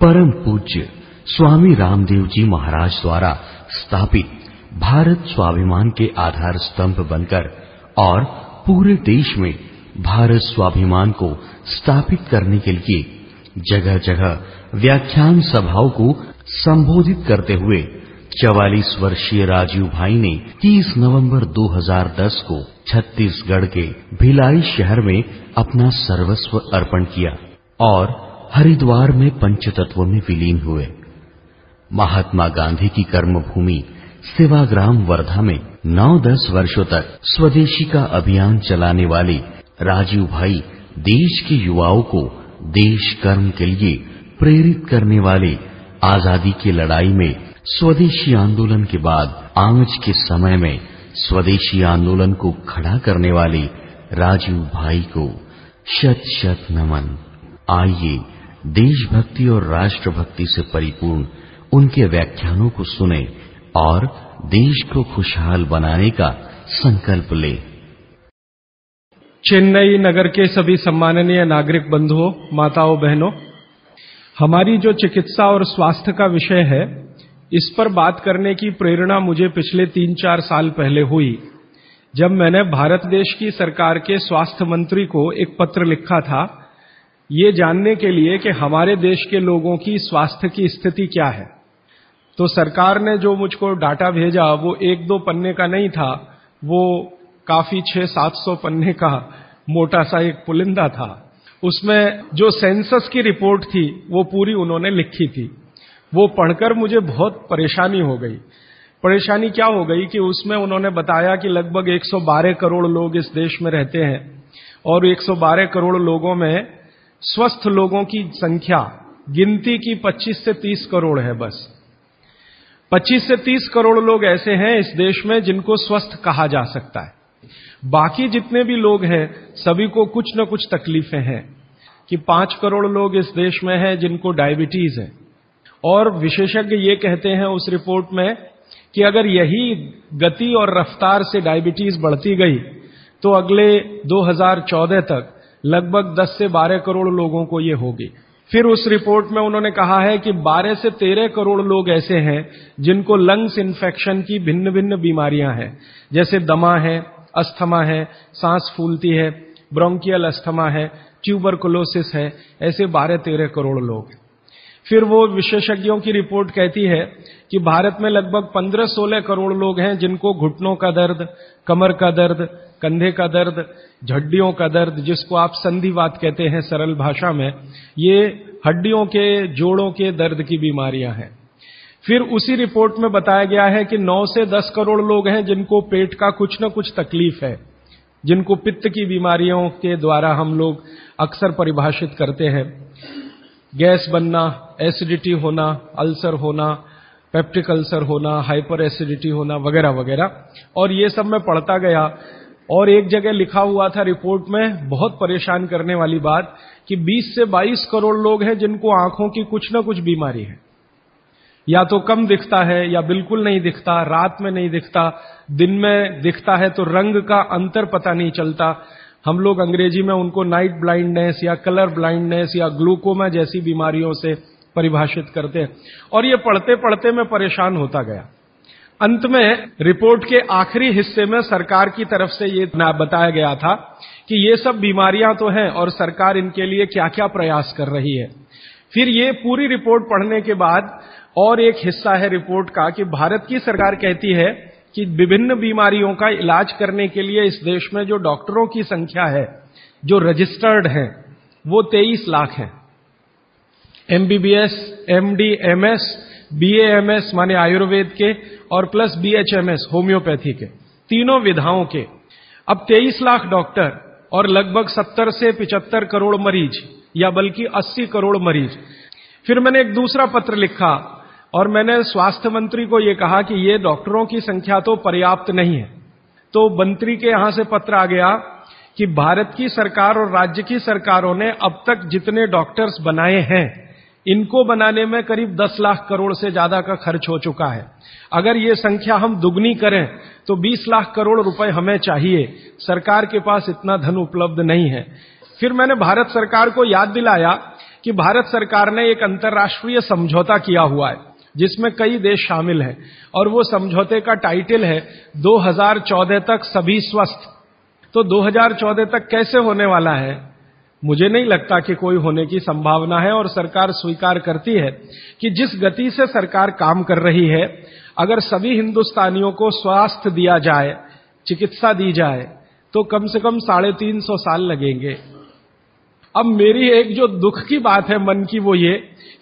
परम पूज्य स्वामी रामदेव जी महाराज द्वारा स्थापित भारत स्वाभिमान के आधार स्तंभ बनकर और पूरे देश में भारत स्वाभिमान को स्थापित करने के लिए जगह जगह व्याख्यान सभाओं को संबोधित करते हुए चवालीस वर्षीय राजीव भाई ने 30 नवंबर 2010 को छत्तीसगढ़ के भिलाई शहर में अपना सर्वस्व अर्पण किया और हरिद्वार में पंचतत्व में विलीन हुए। महात्मा गांधी की कर्मभूमि सेवाग्राम वर्धा में नौ दस वर्षों तक स्वदेशी का अभियान चलाने वाले राजीव भाई देश के युवाओं को देश कर्म के लिए प्रेरित करने वाले आज़ादी की लड़ाई में स्वदेशी आंदोलन के बाद आज के समय में स्वदेशी आंदोलन को खड़ा करने वाले राजीव भाई को शत शत नमन। आइए देशभक्ति और राष्ट्रभक्ति से परिपूर्ण उनके व्याख्यानों को सुने और देश को खुशहाल बनाने का संकल्प ले। चेन्नई नगर के सभी सम्माननीय नागरिक बंधुओं, माताओं, बहनों, हमारी जो चिकित्सा और स्वास्थ्य का विषय है, इस पर बात करने की प्रेरणा मुझे पिछले तीन चार साल पहले हुई, जब मैंने भारत देश की सरकार के स्वास्थ्य मंत्री को एक पत्र लिखा था ये जानने के लिए कि हमारे देश के लोगों की स्वास्थ्य की स्थिति क्या है। तो सरकार ने जो मुझको डाटा भेजा, वो एक दो पन्ने का नहीं था, वो काफ़ी छह सात सौ पन्ने का मोटा सा एक पुलिंदा था। उसमें जो सेंसस की रिपोर्ट थी, वो पूरी उन्होंने लिखी थी। वो पढ़कर मुझे बहुत परेशानी हो गई। परेशानी क्या हो गई कि उसमें उन्होंने बताया कि लगभग 112 करोड़ लोग इस देश में रहते हैं और 112 करोड़ लोगों में स्वस्थ लोगों की संख्या गिनती की 25 से 30 करोड़ है बस। 25 से 30 करोड़ लोग ऐसे हैं इस देश में जिनको स्वस्थ कहा जा सकता है। बाकी जितने भी लोग हैं, सभी को कुछ न कुछ तकलीफें हैं कि पाँच करोड़ लोग इस देश में हैं जिनको डायबिटीज़ है। और विशेषज्ञ ये कहते हैं उस रिपोर्ट में कि अगर यही गति और रफ्तार से डायबिटीज़ बढ़ती गई तो अगले 2014 तक लगभग 10 से 12 करोड़ लोगों को ये होगी। फिर उस रिपोर्ट में उन्होंने कहा है कि 12 से 13 करोड़ लोग ऐसे हैं जिनको लंग्स इन्फेक्शन की भिन्न भिन्न बीमारियाँ हैं। जैसे दमा है, अस्थमा है, सांस फूलती है ब्रोंकियल अस्थमा है ट्यूबरकुलोसिस है, ऐसे 12-13 करोड़ लोग। फिर वो विशेषज्ञों की रिपोर्ट कहती है कि भारत में लगभग 15-16 करोड़ लोग हैं जिनको घुटनों का दर्द, कमर का दर्द, कंधे का दर्द झड्डियों का दर्द, जिसको आप संधिवात कहते हैं सरल भाषा में, ये हड्डियों के, जोड़ों के दर्द की बीमारियाँ हैं। फिर उसी रिपोर्ट में बताया गया है कि 9 से 10 करोड़ लोग हैं जिनको पेट का कुछ न कुछ तकलीफ़ है, जिनको पित्त की बीमारियों के द्वारा हम लोग अक्सर परिभाषित करते हैं। गैस बनना, एसिडिटी होना, अल्सर होना, पेप्टिक अल्सर होना, हाइपर एसिडिटी होना, वगैरह वगैरह। और ये सब मैं पढ़ता गया। और एक जगह लिखा हुआ था रिपोर्ट में, बहुत परेशान करने वाली बात, कि 20 से 22 करोड़ लोग हैं जिनको आँखों की कुछ ना कुछ बीमारी है। या तो कम दिखता है, या बिल्कुल नहीं दिखता, रात में नहीं दिखता, दिन में दिखता है तो रंग का अंतर पता नहीं चलता। हम लोग अंग्रेज़ी में उनको नाइट ब्लाइंडनेस या कलर ब्लाइंडनेस या ग्लूकोमा जैसी बीमारियों से परिभाषित करते हैं। और ये पढ़ते पढ़ते मैं परेशान होता गया। अंत में रिपोर्ट के आखिरी हिस्से में सरकार की तरफ़ से ये बताया गया था कि ये सब बीमारियाँ तो हैं और सरकार इनके लिए क्या क्या प्रयास कर रही है। फिर ये पूरी रिपोर्ट पढ़ने के बाद और एक हिस्सा है रिपोर्ट का कि भारत की सरकार कहती है कि विभिन्न बीमारियों का इलाज करने के लिए इस देश में जो डॉक्टरों की संख्या है, जो रजिस्टर्ड है, वो तेईस लाख है। एमबीबीएस एमडी एमएस बीएएमएस माने आयुर्वेद के और प्लस बीएचएमएस होम्योपैथी के, तीनों विधाओं के। अब तेईस लाख डॉक्टर और लगभग सत्तर से पिचहत्तर करोड़ मरीज़ या बल्कि अस्सी करोड़ मरीज़। फिर मैंने एक दूसरा पत्र लिखा और मैंने स्वास्थ्य मंत्री को यह कहा कि ये डॉक्टरों की संख्या तो पर्याप्त नहीं है। तो मंत्री के यहाँ से पत्र आ गया कि भारत की सरकार और राज्य की सरकारों ने अब तक जितने डॉक्टर्स बनाए हैं, इनको बनाने में करीब 10 लाख करोड़ से ज़्यादा का खर्च हो चुका है। अगर ये संख्या हम दुगनी करें तो 20 लाख करोड़ रुपए हमें चाहिए। सरकार के पास इतना धन उपलब्ध नहीं है। फिर मैंने भारत सरकार को याद दिलाया कि भारत सरकार ने एक अंतर्राष्ट्रीय समझौता किया हुआ है। जिसमें कई देश शामिल हैं। और वो समझौते का टाइटल है 2014 तक सभी स्वस्थ। तो 2014 तक कैसे होने वाला है? मुझे नहीं लगता कि कोई होने की संभावना है और सरकार स्वीकार करती है कि जिस गति से सरकार काम कर रही है, अगर सभी हिंदुस्तानियों को स्वास्थ्य दिया जाए, चिकित्सा दी जाए तो कम से कम साढ़े तीन सौ साल लगेंगे। अब मेरी एक जो दुख की बात है मन की वो ये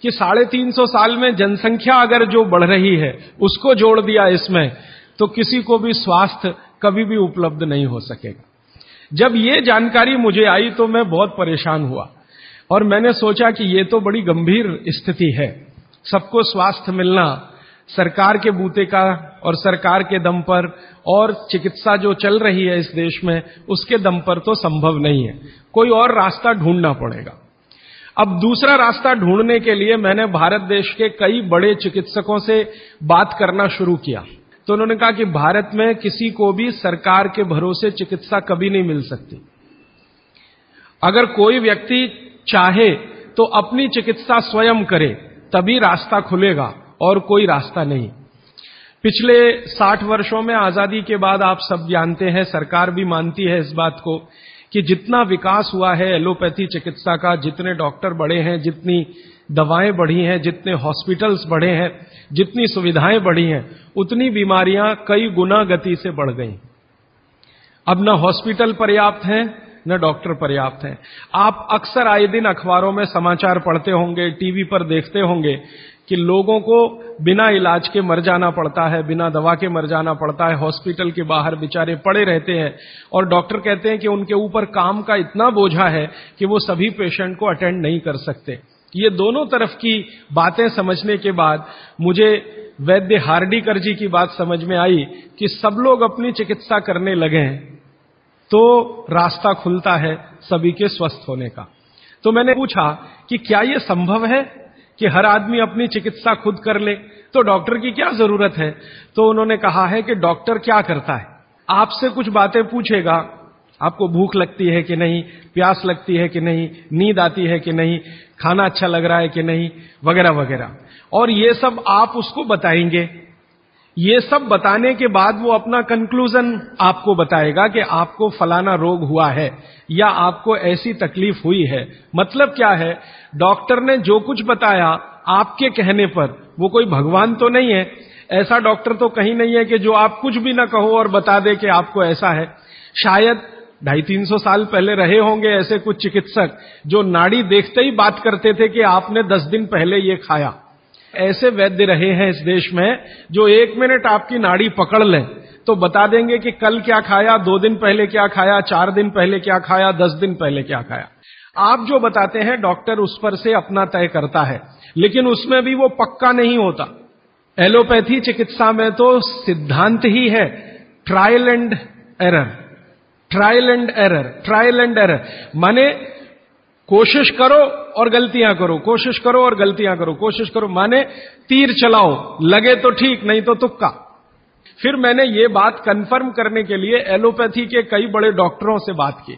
कि साढ़े तीन सौ साल में जनसंख्या अगर जो बढ़ रही है, उसको जोड़ दिया इसमें तो किसी को भी स्वास्थ्य कभी भी उपलब्ध नहीं हो सकेगा। जब ये जानकारी मुझे आई तो मैं बहुत परेशान हुआ। और मैंने सोचा कि ये तो बड़ी गंभीर स्थिति है। सबको स्वास्थ्य मिलना, सरकार के बूते का और सरकार के दम पर, और चिकित्सा जो चल रही है इस देश में, उसके दम पर तो संभव नहीं है। कोई और रास्ता ढूंढना पड़ेगा। अब दूसरा रास्ता ढूँढने के लिए मैंने भारत देश के कई बड़े चिकित्सकों से बात करना शुरू किया। तो उन्होंने कहा कि भारत में किसी को भी सरकार के भरोसे चिकित्सा कभी नहीं मिल सकती। अगर कोई व्यक्ति चाहे तो अपनी चिकित्सा स्वयं करे, तभी रास्ता खुलेगा और कोई रास्ता नहीं। पिछले साठ वर्षों में आज़ादी के बाद आप सब जानते हैं, सरकार भी मानती है इस बात को कि जितना विकास हुआ है एलोपैथी चिकित्सा का, जितने डॉक्टर बढ़े हैं, जितनी दवाएँ बढ़ी हैं, जितने हॉस्पिटल्स बढ़े हैं, जितनी सुविधाएँ बढ़ी हैं, उतनी बीमारियाँ कई गुना गति से बढ़ गई। अब न हॉस्पिटल पर्याप्त हैं, न डॉक्टर पर्याप्त हैं। आप अक्सर आए दिन अखबारों में समाचार पढ़ते होंगे, टीवी पर देखते होंगे कि लोगों को बिना इलाज के मर जाना पड़ता है, बिना दवा के मर जाना पड़ता है, हॉस्पिटल के बाहर बेचारे पड़े रहते हैं। और डॉक्टर कहते हैं कि उनके ऊपर काम का इतना बोझा है कि वो सभी पेशेंट को अटेंड नहीं कर सकते। ये दोनों तरफ़ की बातें समझने के बाद मुझे वैद्य हार्डीकर जी की बात समझ में आई कि सब लोग अपनी चिकित्सा करने लगे हैं तो रास्ता खुलता है सभी के स्वस्थ होने का। तो मैंने पूछा कि क्या यह संभव है? कि हर आदमी अपनी चिकित्सा खुद कर ले तो डॉक्टर की क्या ज़रूरत है? तो उन्होंने कहा है कि डॉक्टर क्या करता है? आपसे कुछ बातें पूछेगा, आपको भूख लगती है कि नहीं, प्यास लगती है कि नहीं, नींद आती है कि नहीं, खाना अच्छा लग रहा है कि नहीं, वगैरह वगैरह। और ये सब आप उसको बताएँगे। ये सब बताने के बाद वो अपना कंक्लूजन आपको बताएगा कि आपको फलाना रोग हुआ है या आपको ऐसी तकलीफ़ हुई है। मतलब क्या है? डॉक्टर ने जो कुछ बताया आपके कहने पर, वो कोई भगवान तो नहीं है। ऐसा डॉक्टर तो कहीं नहीं है कि जो आप कुछ भी ना कहो और बता दे कि आपको ऐसा है। शायद ढाई तीन सौ साल पहले रहे होंगे ऐसे कुछ चिकित्सक जो नाड़ी देखते ही बात करते थे कि आपने दस दिन पहले ये खाया। ऐसे वैद्य रहे हैं इस देश में जो एक मिनट आपकी नाड़ी पकड़ लें तो बता देंगे कि कल क्या खाया, दो दिन पहले क्या खाया, चार दिन पहले क्या खाया, दस दिन पहले क्या खाया। आप जो बताते हैं, डॉक्टर उस पर से अपना तय करता है, लेकिन उसमें भी वो पक्का नहीं होता। एलोपैथी चिकित्सा में तो सिद्धांत ही है trial and error trial and error trial and error माने कोशिश करो और गलतियाँ करो, कोशिश करो और गलतियाँ करो, कोशिश करो। माने तीर चलाओ, लगे तो ठीक, नहीं तो तुक्का। फिर मैंने ये बात कंफर्म करने के लिए एलोपैथी के कई बड़े डॉक्टरों से बात की।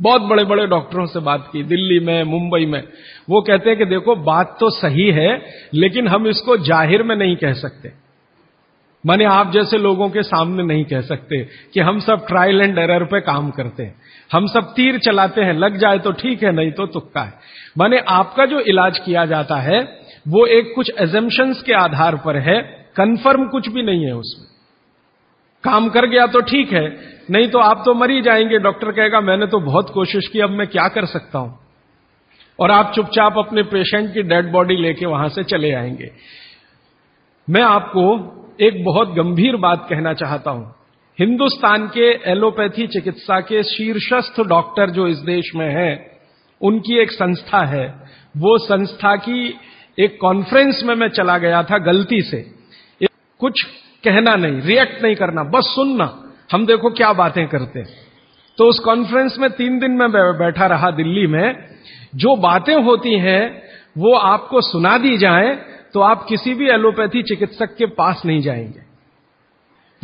बहुत बड़े बड़े डॉक्टरों से बात की, दिल्ली में, मुंबई में। वो कहते हैं कि देखो, बात तो सही है, लेकिन हम इसको ज़ाहिर में नहीं कह सकते। माने आप जैसे लोगों के सामने नहीं कह सकते कि हम सब ट्रायल एंड एरर पे काम करते हैं। हम सब तीर चलाते हैं, लग जाए तो ठीक है, नहीं तो तुक्का है। माने आपका जो इलाज किया जाता है, वो एक कुछ एजम्पन्स के आधार पर है कंफर्म कुछ भी नहीं है उसमें। काम कर गया तो ठीक है, नहीं तो आप तो मर ही जाएँगे। डॉक्टर कहेगा, मैंने तो बहुत कोशिश की, अब मैं क्या कर सकता हूँ? और आप चुपचाप अपने पेशेंट की डेड बॉडी लेके वहाँ से चले आएँगे। मैं आपको एक बहुत गंभीर बात कहना चाहता हूँ। हिंदुस्तान के एलोपैथी चिकित्सा के शीर्षस्थ डॉक्टर जो इस देश में हैं, उनकी एक संस्था है। वो संस्था की एक कॉन्फ्रेंस में मैं चला गया था गलती से। कुछ कहना नहीं रिएक्ट नहीं करना, बस सुनना। हम देखो क्या बातें करते हैं। तो उस कॉन्फ्रेंस में तीन दिन में बैठा रहा दिल्ली में। जो बातें होती हैं, वो आपको सुना दी जाए तो आप किसी भी एलोपैथी चिकित्सक के पास नहीं जाएँगे।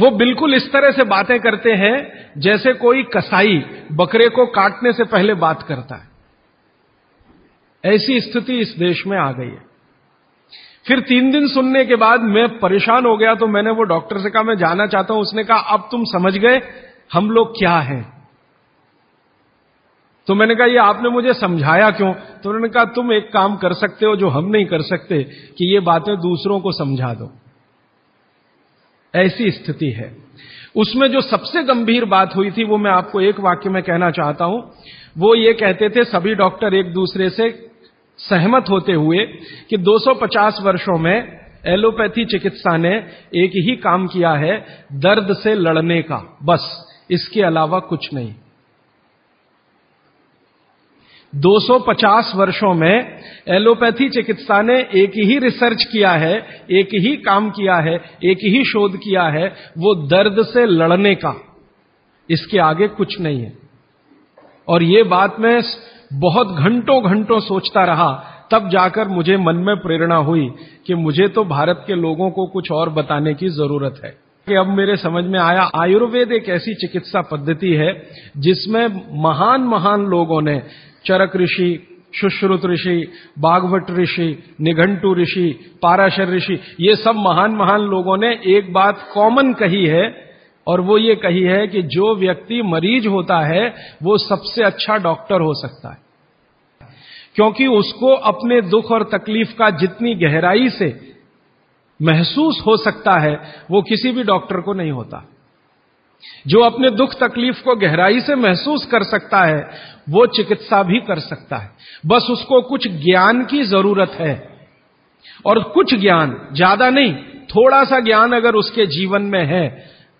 वो बिल्कुल इस तरह से बातें करते हैं, जैसे कोई कसाई बकरे को काटने से पहले बात करता है। ऐसी स्थिति इस देश में आ गई है। फिर तीन दिन सुनने के बाद मैं परेशान हो गया तो मैंने वो डॉक्टर से कहा, मैं जाना चाहता हूँ। उसने कहा, अब तुम समझ गए, हम लोग क्या हैं? तो मैंने कहा, ये आपने मुझे समझाया क्यों? तो उन्होंने कहा, तुम एक काम कर सकते हो जो हम नहीं कर सकते, कि ये बातें दूसरों को समझा दो। ऐसी स्थिति है। उसमें जो सबसे गंभीर बात हुई थी, वो मैं आपको एक वाक्य में कहना चाहता हूँ। वो ये कहते थे, सभी डॉक्टर एक दूसरे से सहमत होते हुए, कि 250 वर्षों में एलोपैथी चिकित्सा ने एक ही काम किया है, दर्द से लड़ने का, बस। इसके अलावा कुछ नहीं। 250 वर्षों में एलोपैथी चिकित्सा ने एक ही रिसर्च किया है, एक ही काम किया है, एक ही शोध किया है, वो दर्द से लड़ने का। इसके आगे कुछ नहीं है। और ये बात मैं बहुत घंटों घंटों सोचता रहा, तब जाकर मुझे मन में प्रेरणा हुई कि मुझे तो भारत के लोगों को कुछ और बताने की ज़रूरत है। कि अब मेरे समझ में आया, आयुर्वेद एक ऐसी चिकित्सा पद्धति है जिसमें महान महान लोगों ने चरक ऋषि सुश्रुत ऋषि बागवट ऋषि, निघंटू ऋषि, पाराशर ऋषि, ये सब महान महान लोगों ने एक बात कॉमन कही है और वो ये कही है कि जो व्यक्ति मरीज़ होता है, वो सबसे अच्छा डॉक्टर हो सकता है। क्योंकि उसको अपने दुख और तकलीफ़ का जितनी गहराई से महसूस हो सकता है, वो किसी भी डॉक्टर को नहीं होता। जो अपने दुख तकलीफ़ को गहराई से महसूस कर सकता है वो चिकित्सा भी कर सकता है। बस उसको कुछ ज्ञान की ज़रूरत है। और कुछ ज्ञान, ज़्यादा नहीं थोड़ा सा ज्ञान अगर उसके जीवन में है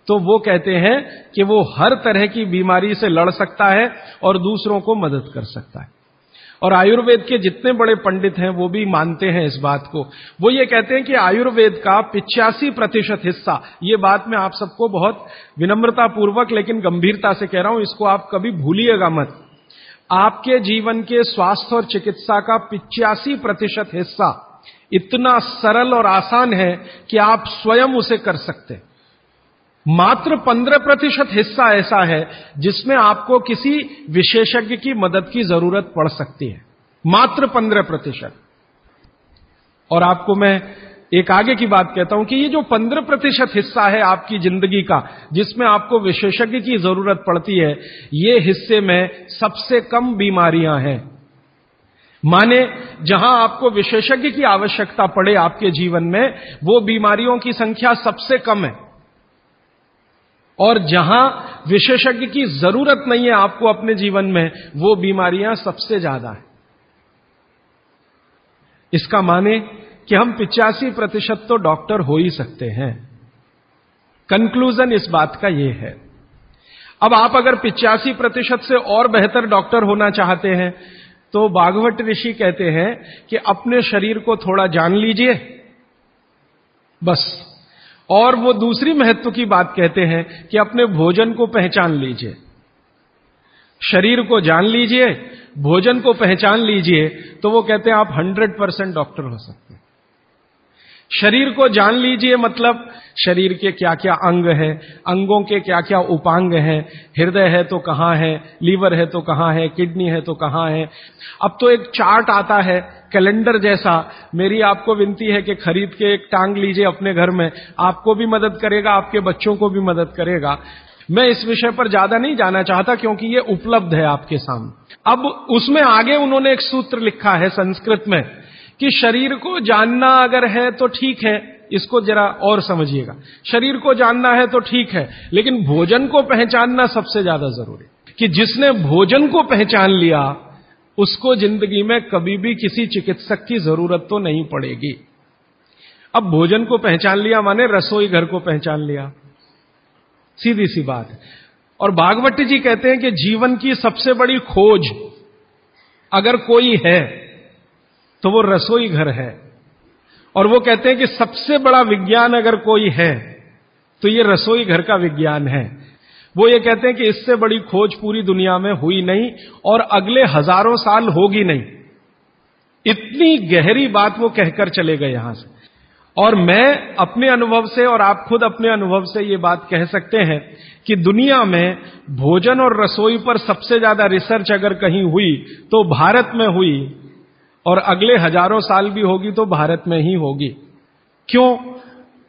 तो वो कहते हैं कि वो हर तरह की बीमारी से लड़ सकता है और दूसरों को मदद कर सकता है। और आयुर्वेद के जितने बड़े पंडित हैं, वो भी मानते हैं इस बात को। वो ये कहते हैं कि आयुर्वेद का पिचासी प्रतिशत हिस्सा, ये बात मैं आप सबको बहुत विनम्रता पूर्वक लेकिन गंभीरता से कह रहा हूँ, इसको आप कभी भूलिएगा मत। आपके जीवन के स्वास्थ्य और चिकित्सा का पिचासी प्रतिशत हिस्सा इतना सरल और आसान है कि आप स्वयं उसे कर सकते मात्र पंद्रह प्रतिशत हिस्सा ऐसा है जिसमें आपको किसी विशेषज्ञ की मदद की ज़रूरत पड़ सकती है। मात्र पंद्रह प्रतिशत। और आपको मैं एक आगे की बात कहता हूँ कि ये जो पंद्रह प्रतिशत हिस्सा है आपकी ज़िंदगी का, जिसमें आपको विशेषज्ञ की ज़रूरत पड़ती है, ये हिस्से में सबसे कम बीमारियाँ हैं। माने जहाँ आपको विशेषज्ञ की आवश्यकता पड़े आपके जीवन में, वो बीमारियों की संख्या सबसे कम है। और जहाँ विशेषज्ञ की ज़रूरत नहीं है आपको अपने जीवन में, वो बीमारियाँ सबसे ज़्यादा है। इसका माने कि हम पिचासी प्रतिशत तो डॉक्टर हो ही सकते हैं। कंक्लूजन इस बात का यह है। अब आप अगर पिचासी प्रतिशत से और बेहतर डॉक्टर होना चाहते हैं तो बागवट ऋषि कहते हैं कि अपने शरीर को थोड़ा जान लीजिए। बस। और वो दूसरी महत्व की बात कहते हैं कि अपने भोजन को पहचान लीजिए। शरीर को जान लीजिए, भोजन को पहचान लीजिए तो वो कहते हैं आप हंड्रेड परसेंट डॉक्टर हो सकते हैं। शरीर को जान लीजिए मतलब शरीर के क्या क्या अंग हैं, अंगों के क्या क्या उपांग हैं, हृदय है तो कहाँ है, लीवर है तो कहाँ है, किडनी है तो कहाँ है। अब तो एक चार्ट आता है, कैलेंडर जैसा। मेरी आपको विनती है कि खरीद के एक टांग लीजिए अपने घर में। आपको भी मदद करेगा, आपके बच्चों को भी मदद करेगा। मैं इस विषय पर ज़्यादा नहीं जाना चाहता क्योंकि ये उपलब्ध है आपके सामने। अब उसमें आगे उन्होंने एक सूत्र लिखा है संस्कृत में। कि शरीर को जानना अगर है तो ठीक है, इसको जरा और समझिएगा। शरीर को जानना है तो ठीक है, लेकिन भोजन को पहचानना सबसे ज़्यादा ज़रूरी कि जिसने भोजन को पहचान लिया, उसको ज़िंदगी में कभी भी किसी चिकित्सक की ज़रूरत तो नहीं पड़ेगी। अब भोजन को पहचान लिया माने रसोई घर को पहचान लिया। सीधी सी बात है। और भागवती जी कहते हैं कि जीवन की सबसे बड़ी खोज अगर कोई है तो वो रसोई घर है। और वो कहते हैं कि सबसे बड़ा विज्ञान अगर कोई है तो ये रसोई घर का विज्ञान है। वो ये कहते हैं कि इससे बड़ी खोज पूरी दुनिया में हुई नहीं और अगले हज़ारों साल होगी नहीं। इतनी गहरी बात वो कहकर चले गए यहाँ से। और मैं अपने अनुभव से और आप खुद अपने अनुभव से ये बात कह सकते हैं कि दुनिया में भोजन और रसोई पर सबसे ज़्यादा रिसर्च अगर कहीं हुई तो भारत में हुई और अगले हज़ारों साल भी होगी तो भारत में ही होगी। क्यों?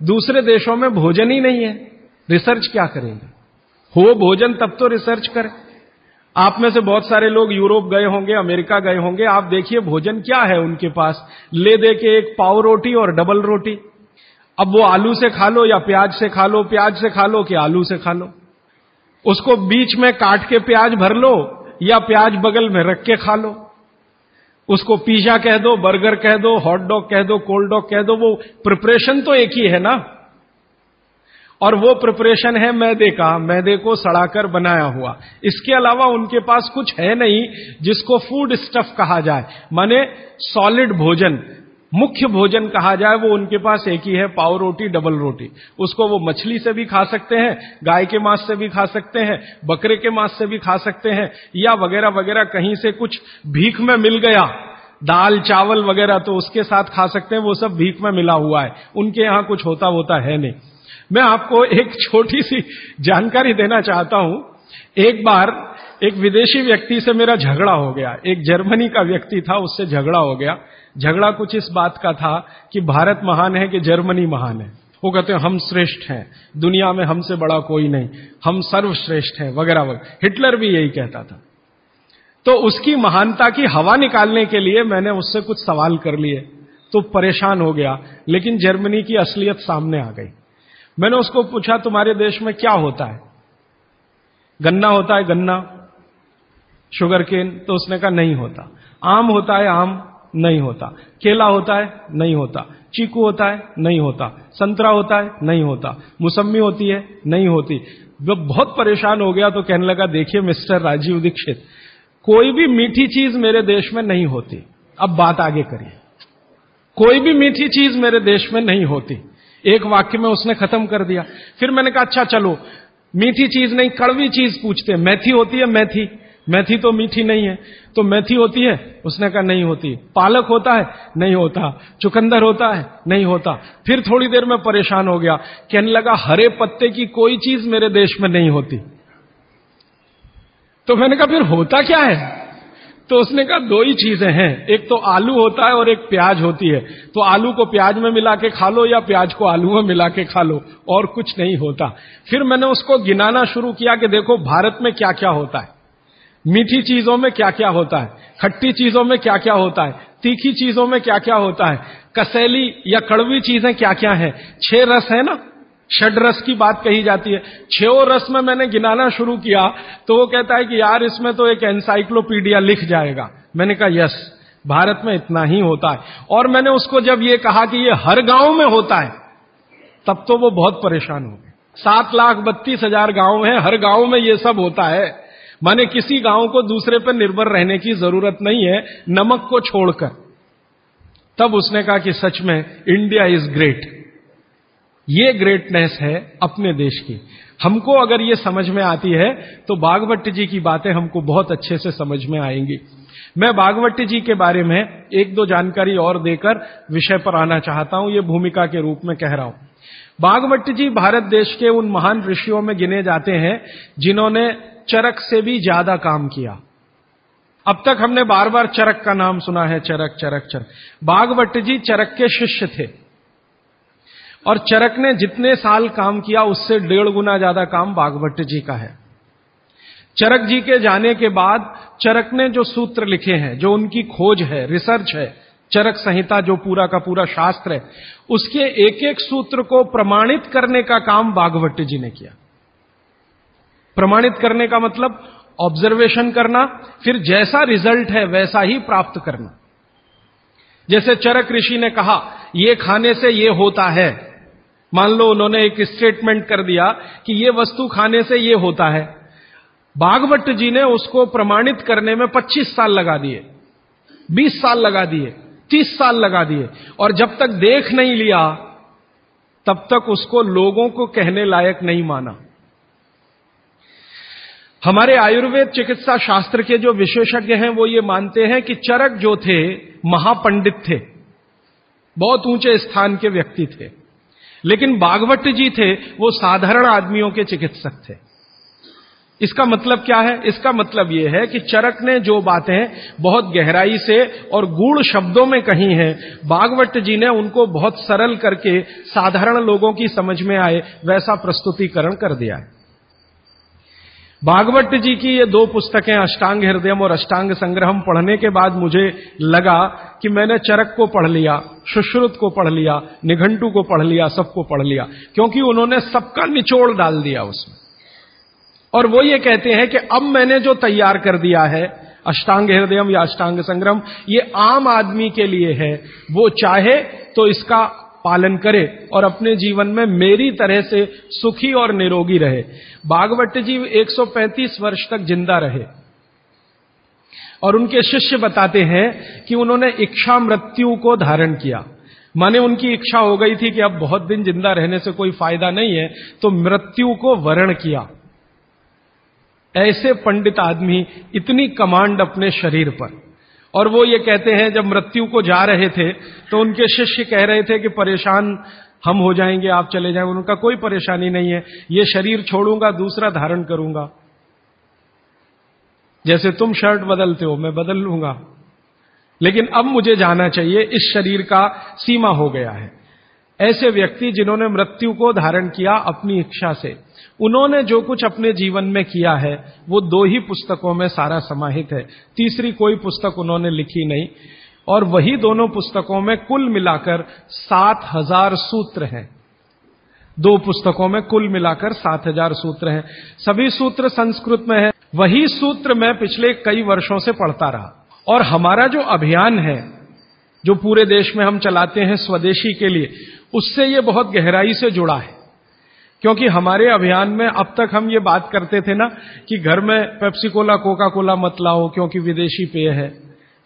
दूसरे देशों में भोजन ही नहीं है। रिसर्च क्या करेंगे? हो भोजन तब तो रिसर्च करें। आप में से बहुत सारे लोग यूरोप गए होंगे, अमेरिका गए होंगे, आप देखिए भोजन क्या है उनके पास। ले दे के एक पाव रोटी और डबल रोटी। अब वो आलू से खा लो या प्याज से खा लो, प्याज से खा लो कि आलू से खा लो। उसको बीच में काट के प्याज भर लो या प्याज बगल में रख के खा लो। उसको पिज्जा कह दो, बर्गर कह दो हॉट डॉग कह दो कोल्ड डॉग कह दो, वो प्रिपरेशन तो एक ही है ना? और वो प्रिपरेशन है मैदे का, मैदे को सड़ाकर बनाया हुआ। इसके अलावा उनके पास कुछ है नहीं जिसको फ़ूड स्टफ़ कहा जाए। माने सॉलिड भोजन मुख्य भोजन कहा जाए, वो उनके पास एक ही है, पाव रोटी, डबल रोटी। उसको वो मछली से भी खा सकते हैं, गाय के मांस से भी खा सकते हैं, बकरे के मांस से भी खा सकते हैं, या वगैरह वगैरह, कहीं से कुछ भीख में मिल गया, दाल, चावल वगैरह तो उसके साथ खा सकते हैं, वो सब भीख में मिला हुआ है। उनके यहाँ कुछ होता होता है नहीं। मैं आपको एक छोटी सी जानकारी देना चाहता हूँ। एक बार एक विदेशी व्यक्ति से मेरा झगड़ा हो गया। एक जर्मनी का व्यक्ति था, उससे झगड़ा हो गया। झगड़ा कुछ इस बात का था कि भारत महान है कि जर्मनी महान है। वो कहते हैं, हम श्रेष्ठ हैं। दुनिया में हमसे बड़ा कोई नहीं। हम सर्वश्रेष्ठ हैं, वगैरह वगैरह। हिटलर भी यही कहता था। तो उसकी महानता की हवा निकालने के लिए मैंने उससे कुछ सवाल कर लिए। तो परेशान हो गया, लेकिन जर्मनी की असलियत सामने आ गई। मैंने उसको पूछा, तुम्हारे देश में क्या होता है? गन्ना होता है, गन्ना। शुगर केन तो उसने कहा, नहीं होता। आम होता है, आम नहीं होता। केला होता है, नहीं होता। चीकू होता है, नहीं होता। संतरा होता है, नहीं होता। मुसम्मी होती है, नहीं होती। जब बहुत परेशान हो गया तो कहने लगा, देखिए मिस्टर राजीव दीक्षित, कोई भी मीठी चीज़ मेरे देश में नहीं होती। अब बात आगे करिए। कोई भी मीठी चीज़ मेरे देश में नहीं होती। एक वाक्य में उसने खत्म कर दिया। फिर मैंने कहा अच्छा चलो। मीठी चीज़ नहीं, कड़वी चीज़ पूछते मैथी होती है, मैथी। मैथी तो मीठी नहीं है। तो मैथी होती है? उसने कहा, नहीं होती। पालक होता है? नहीं होता। चुकंदर होता है? नहीं होता। फिर थोड़ी देर में परेशान हो गया। कहने लगा, हरे पत्ते की कोई चीज़ मेरे देश में नहीं होती। तो मैंने कहा, फिर होता क्या है? तो उसने कहा, दो ही चीज़ें हैं। एक तो आलू होता है और एक प्याज होती है। तो आलू को प्याज में मिला के खा लो या प्याज को आलू में मिला के खा लो। और कुछ नहीं होता। फिर मैंने उसको गिनाना शुरू किया कि देखो, भारत में क्या क्या होता है। मीठी चीज़ों में क्या क्या होता है? खट्टी चीज़ों में क्या क्या होता है? तीखी चीज़ों में क्या क्या होता है? कसैली या कड़वी चीज़ें क्या क्या है? छह रस है ना? षड रस की बात कही जाती है। छो रस में मैंने गिनाना शुरू किया तो वो कहता है कि यार इसमें तो एक एनसाइक्लोपीडिया लिख जाएगा। मैंने कहा, यस, भारत में इतना ही होता है। और मैंने उसको जब ये कहा कि ये हर गाँव में होता है, तब तो वो बहुत परेशान हो गए। सात लाख बत्तीस हज़ार गाँव है, हर गाँव में ये सब होता है। माने किसी गाँव को दूसरे पर निर्भर रहने की ज़रूरत नहीं है, नमक को छोड़कर। तब उसने कहा कि सच में इंडिया इज़ ग्रेट ये ग्रेटनेस है अपने देश की। हमको अगर ये समझ में आती है तो बागवट जी की बातें हमको बहुत अच्छे से समझ में आएँगी। मैं बागवट जी के बारे में एक दो जानकारी और देकर विषय पर आना चाहता हूँ, ये भूमिका के रूप में कह रहा हूँ। बागवट जी भारत देश के उन महान ऋषियों में गिने जाते हैं, जिन्होंने चरक से भी ज़्यादा काम किया। अब तक हमने बार बार चरक का नाम सुना है, चरक चरक चरक। बागवट जी चरक के शिष्य थे। और चरक ने जितने साल काम किया, उससे डेढ़ गुना ज़्यादा काम बागवट जी का है। चरक जी के जाने के बाद चरक ने जो सूत्र लिखे हैं, जो उनकी खोज है, रिसर्च है, चरक संहिता जो पूरा का पूरा शास्त्र है, उसके एक एक सूत्र को प्रमाणित करने का काम बागवट जी ने किया। प्रमाणित करने का मतलब ऑब्जर्वेशन करना, फिर जैसा रिज़ल्ट है वैसा ही प्राप्त करना। जैसे चरक ऋषि ने कहा यह खाने से यह होता है। मान लो उन्होंने एक स्टेटमेंट कर दिया कि यह वस्तु खाने से यह होता है। बागवट जी ने उसको प्रमाणित करने में 25 साल लगा दिए 20 साल लगा दिए 30 साल लगा दिए, और जब तक देख नहीं लिया, तब तक उसको लोगों को कहने लायक नहीं माना। हमारे आयुर्वेद चिकित्सा शास्त्र के जो विशेषज्ञ हैं, वो ये मानते हैं कि चरक जो थे, महापंडित थे। बहुत ऊँचे स्थान के व्यक्ति थे। लेकिन बागवट जी थे, वो साधारण आदमियों के चिकित्सक थे। इसका मतलब क्या है? इसका मतलब यह है कि चरक ने जो बातें बहुत गहराई से और गूढ़ शब्दों में कही हैं बागवट जी ने उनको बहुत सरल करके साधारण लोगों की समझ में आए, वैसा प्रस्तुतिकरण कर दिया है। भागवत जी की ये दो पुस्तकें, अष्टांग हृदय और अष्टांग संग्रहम, पढ़ने के बाद मुझे लगा कि मैंने चरक को पढ़ लिया, सुश्रुत को पढ़ लिया, निघंटू को पढ़ लिया, सबको पढ़ लिया, क्योंकि उन्होंने सबका निचोड़ डाल दिया उसमें। और वो ये कहते हैं कि अब मैंने जो तैयार कर दिया है, अष्टांग हृदयम या अष्टांग संग्रम ये आम आदमी के लिए है। वो चाहे तो इसका पालन करे और अपने जीवन में मेरी तरह से सुखी और निरोगी रहे। बागवट जी 135 वर्ष तक ज़िंदा रहे। और उनके शिष्य बताते हैं कि उन्होंने इच्छा मृत्यु को धारण किया। माने उनकी इच्छा हो गई थी कि अब बहुत दिन ज़िंदा रहने से कोई फ़ायदा नहीं है तो मृत्यु को वरण किया। ऐसे पंडित आदमी इतनी कमांड अपने शरीर पर। और वो ये कहते हैं, जब मृत्यु को जा रहे थे तो उनके शिष्य कह रहे थे कि परेशान हम हो जाएँगे, आप चले जाएँगे उनका कोई परेशानी नहीं है। ये शरीर छोड़ूँगा, दूसरा धारण करूँगा। जैसे तुम शर्ट बदलते हो, मैं बदल लूँगा। लेकिन अब मुझे जाना चाहिए, इस शरीर का सीमा हो गया है। ऐसे व्यक्ति जिन्होंने मृत्यु को धारण किया अपनी इच्छा से उन्होंने जो कुछ अपने जीवन में किया है, वो दो ही पुस्तकों में सारा समाहित है। तीसरी कोई पुस्तक उन्होंने लिखी नहीं। और वही दोनों पुस्तकों में कुल मिलाकर सात हज़ार सूत्र हैं। दो पुस्तकों में कुल मिलाकर सात हज़ार सूत्र हैं। सभी सूत्र संस्कृत में है। वही सूत्र मैं पिछले कई वर्षों से पढ़ता रहा। और हमारा जो अभियान है, जो पूरे देश में हम चलाते हैं स्वदेशी के लिए, उससे ये बहुत गहराई से जुड़ा है। क्योंकि हमारे अभियान में अब तक हम ये बात करते थे ना कि घर में पेप्सी कोला कोका कोला मत लाओ, क्योंकि विदेशी पेय है।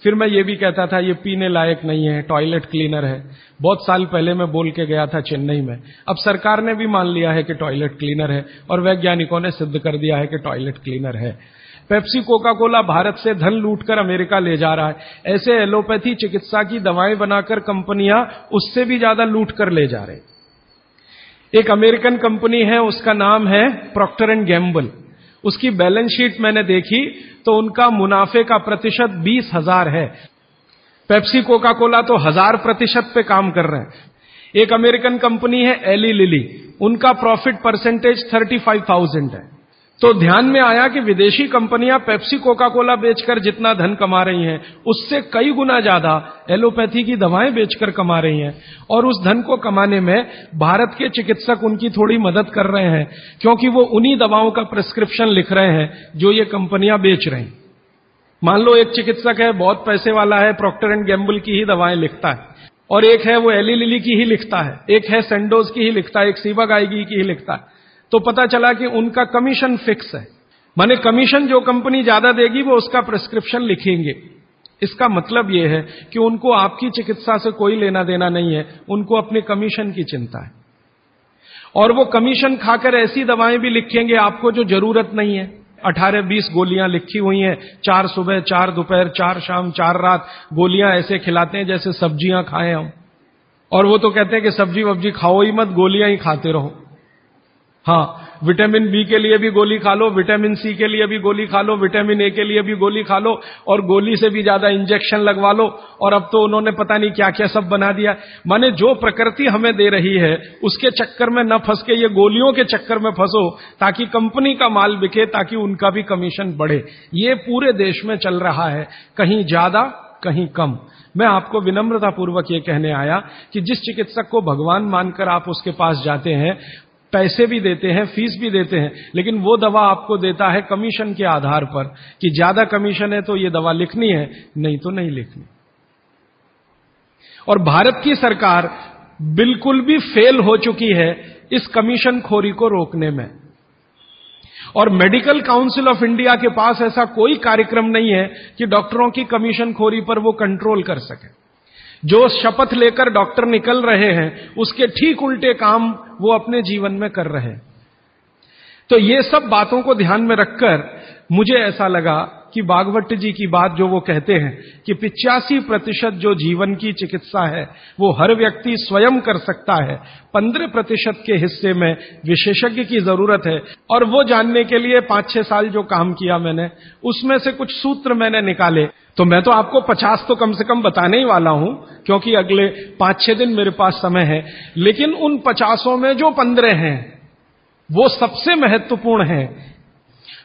फिर मैं ये भी कहता था, ये पीने लायक नहीं है टॉयलेट क्लीनर है। बहुत साल पहले मैं बोल के गया था चेन्नई में। अब सरकार ने भी मान लिया है कि टॉयलेट क्लीनर है, और वैज्ञानिकों ने सिद्ध कर दिया है कि टॉयलेट क्लीनर है। पेप्सी कोका कोला भारत से धन लूटकर अमेरिका ले जा रहा है। ऐसे एलोपैथी चिकित्सा की दवाएँ बनाकर कंपनियाँ उससे भी ज़्यादा लूट कर ले जा रहे एक अमेरिकन कंपनी है, उसका नाम है प्रॉक्टर एंड गैम्बल उसकी बैलेंस शीट मैंने देखी तो उनका मुनाफे का प्रतिशत बीस हज़ार है। पेप्सी कोका कोला तो हज़ार प्रतिशत पे काम कर रहे हैं। एक अमेरिकन कंपनी है एली लिली उनका profit percentage thirty five thousand है। तो ध्यान में आया कि विदेशी कंपनियाँ पेप्सी कोका कोला बेचकर जितना धन कमा रही हैं, उससे कई गुना ज़्यादा एलोपैथी की दवाएँ बेचकर कमा रही हैं। और उस धन को कमाने में भारत के चिकित्सक उनकी थोड़ी मदद कर रहे हैं, क्योंकि वो उन्हीं दवाओं का प्रिस्क्रिप्शन लिख रहे हैं जो ये कंपनियाँ बेच रही मान लो एक चिकित्सक है, बहुत पैसे वाला है प्रॉक्टर एंड गैम्बल की ही दवाएँ लिखता है। और एक है वो एली लिली की ही लिखता है, एक है सेंडोज की ही लिखता है, एक सीवा गायगी की ही लिखता है। तो पता चला कि उनका कमीशन फिक्स है। माने कमीशन जो कंपनी ज़्यादा देगी, वो उसका प्रिस्क्रिप्शन लिखेंगे। इसका मतलब यह है कि उनको आपकी चिकित्सा से कोई लेना देना नहीं है, उनको अपने कमीशन की चिंता है। और वो कमीशन खाकर ऐसी दवाएँ भी लिखेंगे, आपको जो ज़रूरत नहीं है। अठारह बीस गोलियाँ लिखी हुई हैं, चार सुबह, चार दोपहर, चार शाम, चार रात, गोलियाँ ऐसे खिलाते हैं जैसे सब्ज़ियाँ खाएँ हम। और वो तो कहते हैं कि सब्ज़ी वब्जी खाओ ही मत, गोलियाँ ही खाते रहो। हाँ विटामिन बी के लिए भी गोली खा लो विटामिन सी के लिए भी गोली खा लो विटामिन ए के लिए भी गोली खा लो और गोली से भी ज़्यादा इंजेक्शन लगवा लो। और अब तो उन्होंने पता नहीं क्या क्या सब बना दिया। माने जो प्रकृति हमें दे रही है, उसके चक्कर में न फंस के, ये गोलियों के चक्कर में फंसो, ताकि कंपनी का माल बिके, ताकि उनका भी कमीशन बढ़े। ये पूरे देश में चल रहा है। कहीं ज़्यादा, कहीं कम। मैं आपको विनम्रता पूर्वक ये कहने आया कि जिस चिकित्सक को भगवान मानकर आप उसके पास जाते हैं पैसे भी देते हैं फ़ीस भी देते हैं, लेकिन वो दवा आपको देता है कमीशन के आधार पर कि ज़्यादा कमीशन है तो ये दवा लिखनी है, नहीं तो नहीं लिखनी। और भारत की सरकार बिल्कुल भी फेल हो चुकी है इस कमीशन खोरी को रोकने में। और मेडिकल काउंसिल ऑफ़ इंडिया के पास ऐसा कोई कार्यक्रम नहीं है कि डॉक्टरों की कमीशन खोरी पर वो कंट्रोल कर सके। जो शपथ लेकर डॉक्टर निकल रहे हैं, उसके ठीक उल्टे काम वो अपने जीवन में कर रहे हैं। तो ये सब बातों को ध्यान में रखकर मुझे ऐसा लगा कि बागवट जी की बात जो वो कहते हैं कि पिचासी प्रतिशत जो जीवन की चिकित्सा है, वो हर व्यक्ति स्वयं कर सकता है। पंद्रह प्रतिशत के हिस्से में विशेषज्ञ की ज़रूरत है। और वो जानने के लिए पाँच छह साल जो काम किया मैंने, उसमें से कुछ सूत्र मैंने निकाले। तो मैं तो आपको पचास तो कम से कम बताने ही वाला हूँ, क्योंकि अगले पाँच छह दिन मेरे पास समय है। लेकिन उन पचासों में जो पंद्रह हैं, वो सबसे महत्वपूर्ण है।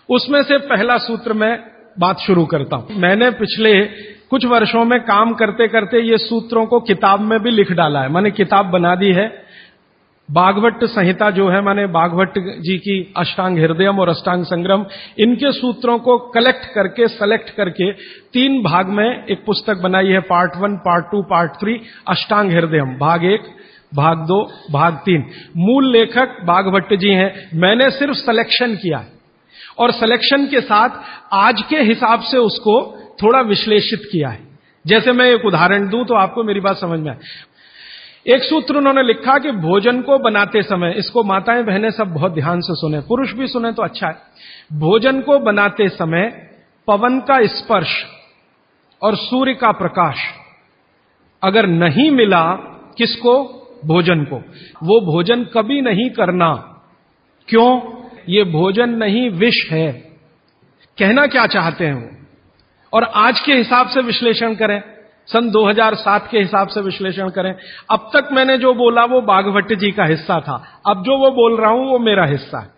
उसमें से पहला सूत्र मैं बात शुरू करता हूँ। मैंने पिछले कुछ वर्षों में काम करते करते ये सूत्रों को किताब में भी लिख डाला है। मैंने किताब बना दी है। बागवट संहिता जो है, मैंने बागवट जी की अष्टांग हृदयम और अष्टांग संग्रम इनके सूत्रों को कलेक्ट करके सेलेक्ट करके तीन भाग में एक पुस्तक बनाई है part one part two part three Ashtanga Hridayam. भाग एक, भाग दो, भाग तीन। मूल लेखक बागभट्ट जी हैं। मैंने सिर्फ़ सिलेक्शन किया। और सिलेक्शन के साथ आज के हिसाब से उसको थोड़ा विश्लेषित किया है। जैसे मैं एक उदाहरण दूँ तो आपको मेरी बात समझ में आए। एक सूत्र उन्होंने लिखा कि भोजन को बनाते समय, इसको माताएँ बहनें सब बहुत ध्यान से सुने, पुरुष भी सुने तो अच्छा है। भोजन को बनाते समय पवन का स्पर्श और सूर्य का प्रकाश अगर नहीं मिला किसको? भोजन को। वो भोजन कभी नहीं करना। क्यों? ये भोजन नहीं विष है। कहना क्या चाहते हैं वो? और आज के हिसाब से विश्लेषण करें, सन 2007 के हिसाब से विश्लेषण करें। अब तक मैंने जो बोला वो बागवट जी का हिस्सा था। अब जो वो बोल रहा हूँ वो मेरा हिस्सा है।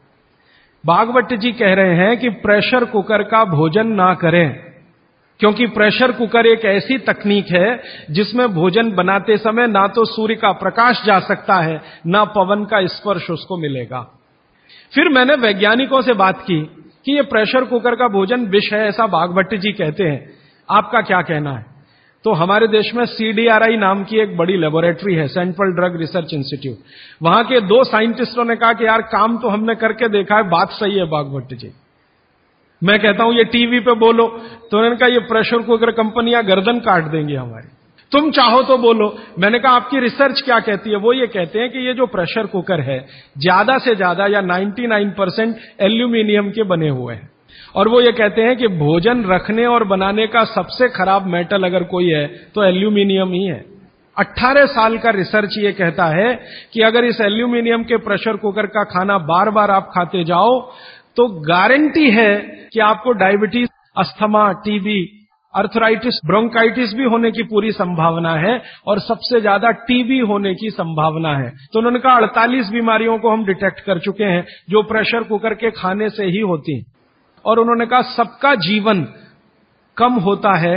बागवट जी कह रहे हैं कि प्रेशर कुकर का भोजन ना करें, क्योंकि प्रेशर कुकर एक ऐसी तकनीक है जिसमें भोजन बनाते समय ना तो सूर्य का प्रकाश जा सकता है, ना पवन का स्पर्श उसको मिलेगा। फिर मैंने वैज्ञानिकों से बात की कि ये प्रेशर कुकर का भोजन विष है, ऐसा बागभट्ट जी कहते हैं। आपका क्या कहना है? तो हमारे देश में सीडीआरआई नाम की एक बड़ी लेबोरेटरी है सेंट्रल ड्रग रिसर्च इंस्टीट्यूट वहाँ के दो साइंटिस्टों ने कहा कि यार, काम तो हमने करके देखा है, बात सही है बागभट्ट जी। मैं कहता हूँ, ये टीवी पे बोलो। तो उन्होंने कहा, ये प्रेशर कुकर कंपनियाँ गर्दन काट देंगी हमारी। तुम चाहो तो बोलो। मैंने कहा, आपकी रिसर्च क्या कहती है? वो ये कहते हैं कि ये जो प्रेशर कुकर है, ज़्यादा से ज़्यादा या 99 परसेंट एल्यूमिनियम के बने हुए हैं। और वो ये कहते हैं कि भोजन रखने और बनाने का सबसे खराब मेटल अगर कोई है तो एल्यूमिनियम ही है। 18 साल का रिसर्च ये कहता है कि अगर इस एल्यूमिनियम के प्रेशर कुकर का खाना बार बार आप खाते जाओ तो गारंटी है कि आपको diabetes asthma TB arthritis, bronchitis भी होने की पूरी संभावना है और सबसे ज़्यादा टीबी होने की संभावना है। तो उन्होंने कहा, अड़तालीस बीमारियों को हम डिटेक्ट कर चुके हैं, जो प्रेशर कुकर के खाने से ही होती और उन्होंने कहा, सबका जीवन कम होता है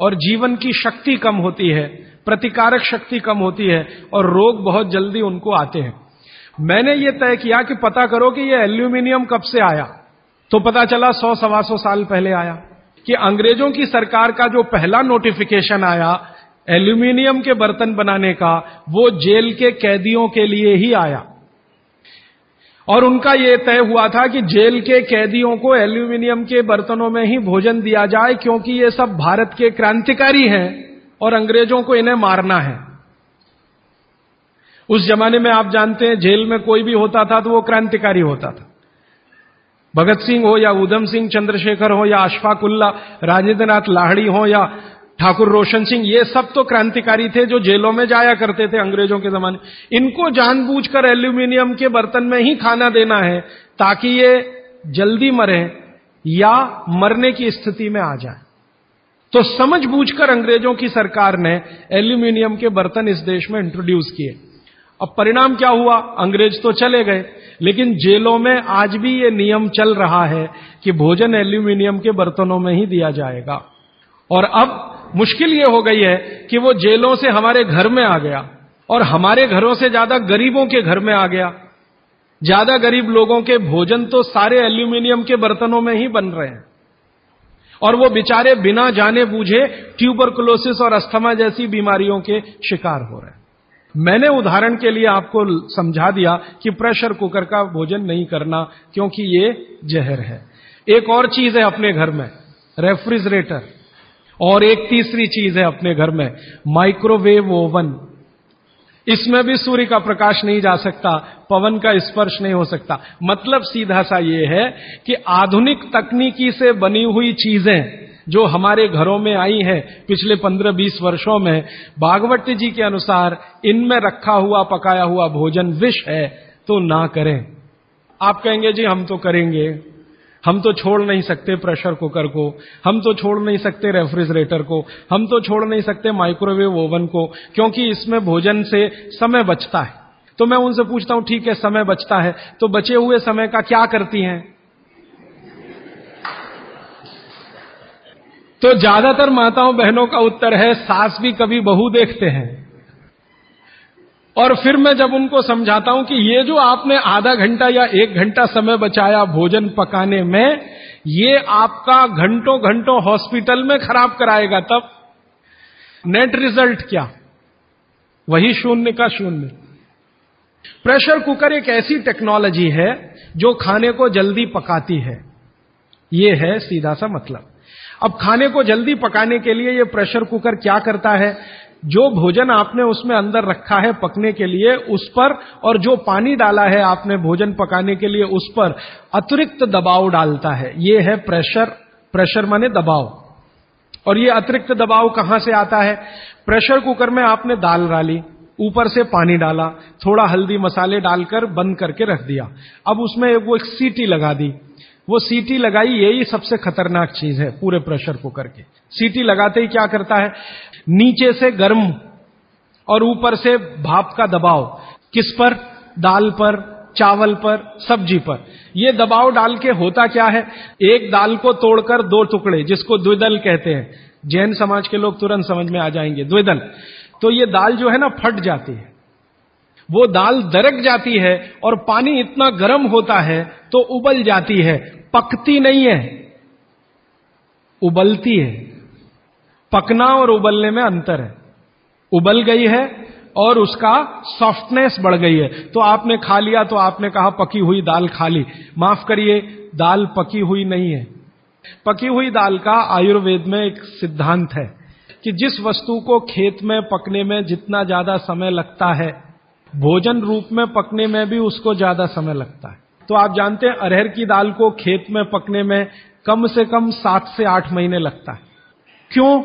और जीवन की शक्ति कम होती है, प्रतिकारक शक्ति कम होती है और रोग बहुत जल्दी उनको आते हैं। मैंने ये तय किया कि पता करो कि ये एल्यूमिनियम कब से आया। तो पता चला, सौ सवा सौ साल पहले आया। कि अंग्रेज़ों की सरकार का जो पहला नोटिफिकेशन आया एल्यूमिनियम के बर्तन बनाने का, वो जेल के कैदियों के लिए ही आया। और उनका यह तय हुआ था कि जेल के कैदियों को एल्यूमिनियम के बर्तनों में ही भोजन दिया जाए, क्योंकि ये सब भारत के क्रांतिकारी हैं और अंग्रेज़ों को इन्हें मारना है। उस जमाने में आप जानते हैं, जेल में कोई भी होता था तो वो क्रांतिकारी होता था। भगत सिंह हो या उधम सिंह, चंद्रशेखर हो या अशफाक उल्ला राजेंद्र नाथ लाहड़ी हो या ठाकुर रोशन सिंह, ये सब तो क्रांतिकारी थे जो जेलों में जाया करते थे अंग्रेज़ों के जमाने। इनको जानबूझकर एल्यूमिनियम के बर्तन में ही खाना देना है ताकि ये जल्दी मरे या मरने की स्थिति में आ जाए। तो समझ बूझकर अंग्रेज़ों की सरकार ने एल्यूमिनियम के बर्तन इस देश में इंट्रोड्यूस किए। अब परिणाम क्या हुआ? अंग्रेज़ तो चले गए। लेकिन जेलों में आज भी ये नियम चल रहा है कि भोजन एल्यूमिनियम के बर्तनों में ही दिया जाएगा। और अब मुश्किल ये हो गई है कि वो जेलों से हमारे घर में आ गया और हमारे घरों से ज़्यादा गरीबों के घर में आ गया। ज़्यादा गरीब लोगों के भोजन तो सारे एल्यूमिनियम के बर्तनों में ही बन रहे हैं। और वो बेचारे बिना जाने बूझे ट्यूबरकुलोसिस और अस्थमा जैसी बीमारियों के शिकार हो रहे हैं। मैंने उदाहरण के लिए आपको समझा दिया कि प्रेशर कुकर का भोजन नहीं करना, क्योंकि ये जहर है। एक और चीज़ है अपने घर में, रेफ्रिजरेटर। और एक तीसरी चीज़ है अपने घर में, माइक्रोवेव ओवन। इसमें भी सूर्य का प्रकाश नहीं जा सकता, पवन का स्पर्श नहीं हो सकता। मतलब सीधा सा यह है कि आधुनिक तकनीकी से बनी हुई चीज़ें जो हमारे घरों में आई हैं पिछले पंद्रह बीस वर्षों में, भागवत जी के अनुसार इनमें रखा हुआ, पकाया हुआ भोजन विष है तो ना करें। आप कहेंगे, जी, हम तो करेंगे। हम तो छोड़ नहीं सकते प्रेशर कुकर को, हम तो छोड़ नहीं सकते रेफ्रिजरेटर को, हम तो छोड़ नहीं सकते माइक्रोवेव ओवन को, क्योंकि इसमें भोजन से समय बचता है। तो मैं उनसे पूछता हूँ, ठीक है, समय बचता है तो बचे हुए समय का क्या करती हैं? तो ज़्यादातर माताओं बहनों का उत्तर है, सास भी कभी बहू देखते हैं। और फिर मैं जब उनको समझाता हूँ कि ये जो आपने आधा घंटा या एक घंटा समय बचाया भोजन पकाने में, ये आपका घंटों घंटों हॉस्पिटल में खराब कराएगा तब। नेट रिज़ल्ट क्या? वही शून्य का शून्य। प्रेशर कुकर एक ऐसी टेक्नोलॉजी है जो खाने को जल्दी पकाती है। ये है सीधा सा मतलब। अब खाने को जल्दी पकाने के लिए ये प्रेशर कुकर क्या करता है? जो भोजन आपने उसमें अंदर रखा है पकने के लिए, उस पर, और जो पानी डाला है आपने भोजन पकाने के लिए, उस पर अतिरिक्त दबाव डालता है। ये है प्रेशर प्रेशर माने दबाव। और ये अतिरिक्त दबाव कहाँ से आता है? प्रेशर कुकर में आपने दाल डाली, ऊपर से पानी डाला, थोड़ा हल्दी मसाले डालकर बंद करके रख दिया। अब उसमें वो एक सीटी लगा दी वो सीटी लगाई, यही सबसे खतरनाक चीज़ है पूरे प्रेशर कुकर के। सीटी लगाते ही क्या करता है? नीचे से गर्म और ऊपर से भाप का दबाव। किस पर? दाल पर, चावल पर, सब्ज़ी पर। ये दबाव डाल के होता क्या है? एक दाल को तोड़कर दो टुकड़े, जिसको द्विदल कहते हैं। जैन समाज के लोग तुरंत समझ में आ जाएँगे, द्विदल। तो ये दाल जो है ना, फट जाती है। वो दाल दरक जाती है और पानी इतना गर्म होता है तो उबल जाती है। पकती नहीं है, उबलती है। पकना और उबलने में अंतर है। उबल गई है और उसका सॉफ्टनेस बढ़ गई है। तो आपने खा लिया तो आपने कहा पकी हुई दाल खा ली। माफ़ करिए, दाल पकी हुई नहीं है। पकी हुई दाल का आयुर्वेद में एक सिद्धांत है कि जिस वस्तु को खेत में पकने में जितना ज़्यादा समय लगता है, भोजन रूप में पकने में भी उसको ज़्यादा समय लगता है। तो आप जानते हैं, अरहर की दाल को खेत में पकने में कम से कम सात से आठ महीने लगता है। क्यों?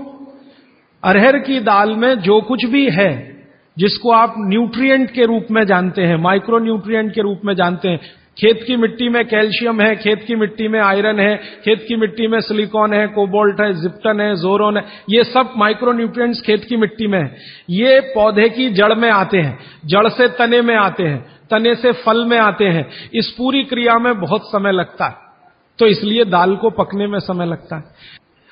अरहर की दाल में जो कुछ भी है, जिसको आप न्यूट्रिएंट के रूप में जानते हैं माइक्रो न्यूट्रिएंट के रूप में जानते हैं खेत की मिट्टी में कैल्शियम है, खेत की मिट्टी में आयरन है, खेत की मिट्टी में सिलिकॉन है, कोबोल्ट है, जिप्टन है, जोरोन है, ये सब माइक्रो न्यूट्रिएंट्स खेत की मिट्टी में है। ये पौधे की जड़ में आते हैं, जड़ से तने में आते हैं, तने से फल में आते हैं। इस पूरी क्रिया में बहुत समय लगता है तो इसलिए दाल को पकने में समय लगता है।